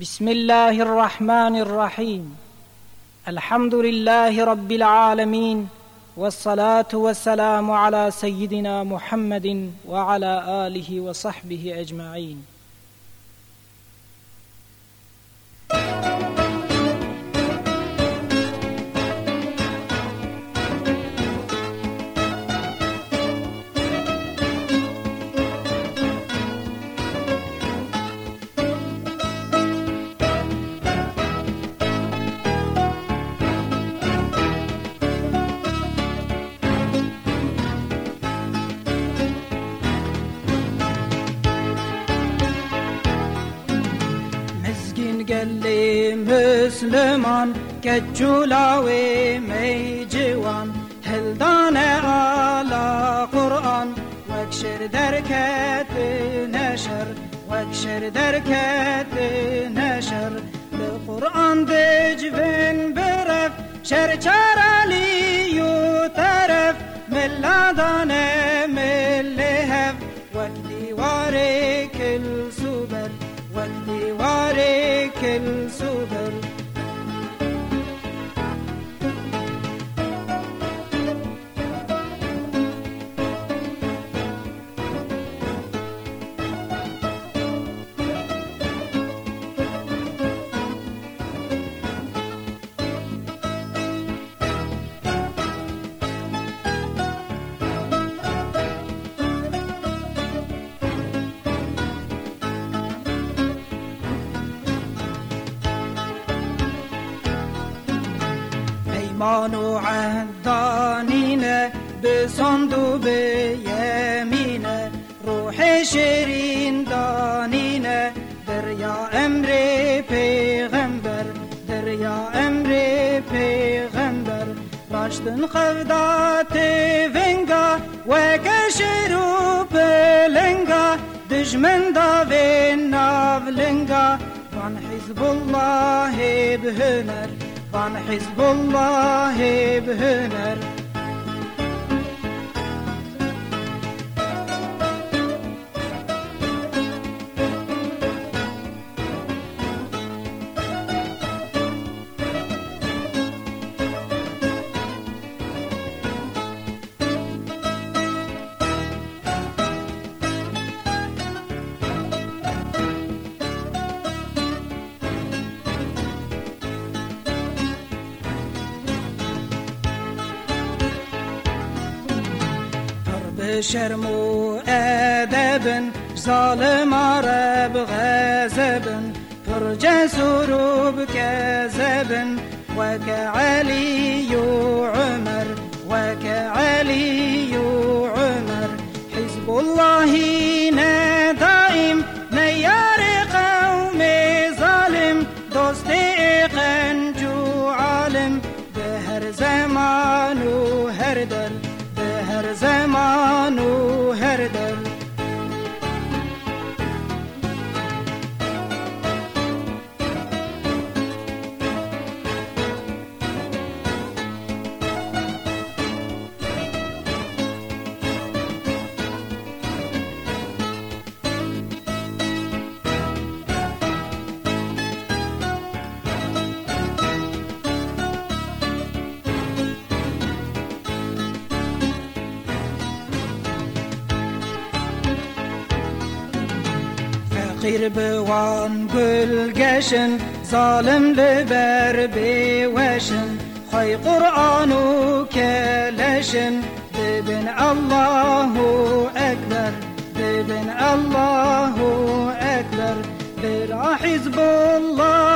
بسم الله الرحمن الرحيم. الحمد لله رب العالمين والصلاة والسلام على سيدنا محمد وعلى آله وصحبه أجمعين. gellim Müslüman Geç çulavi meycivan. Heldane ala Kur'an Vekşir derket neşer. Vekşir derket neşer. Kur'an dicvin beref Şer çarali yu teref Milladane milli hev Vekdi varim el sudor ایمان و عهدانینه به صندوق یمینه روح شیرین دانینه دریا أمر پیغمبر دریا أمر پیغمبر. راشتن خودات ونگا و کشرو پلنگا دجمن داوین ناولنگا وان حزب الله بهنر. طبعا حزب الله بهنر شرم و ادب ظالم عرب غزب پر جسور و بكذب وكعلي وعمر وكعلي وعمر حزب الله دائم نيار قوم ظالم دوست فقير بوان قل قشن ظالم لبر بوشن خي قرآن كلشن ببن الله أكبر ببن الله أكبر برا حزب الله